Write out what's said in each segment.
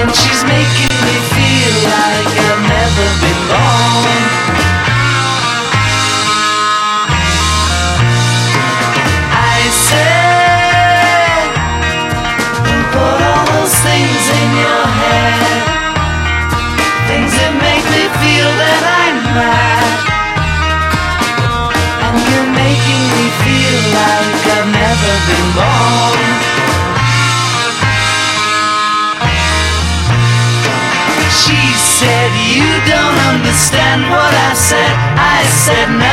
And she's making me feel like I've never been lost. You don't understand what I said. I said, No,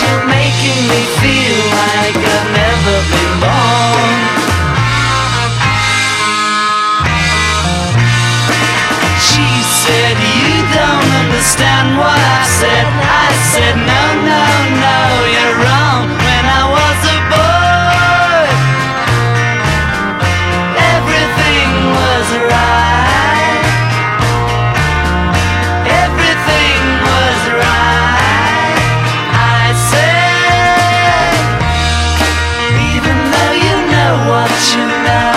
You're making me feel like I've never She said you don't understand what passionate.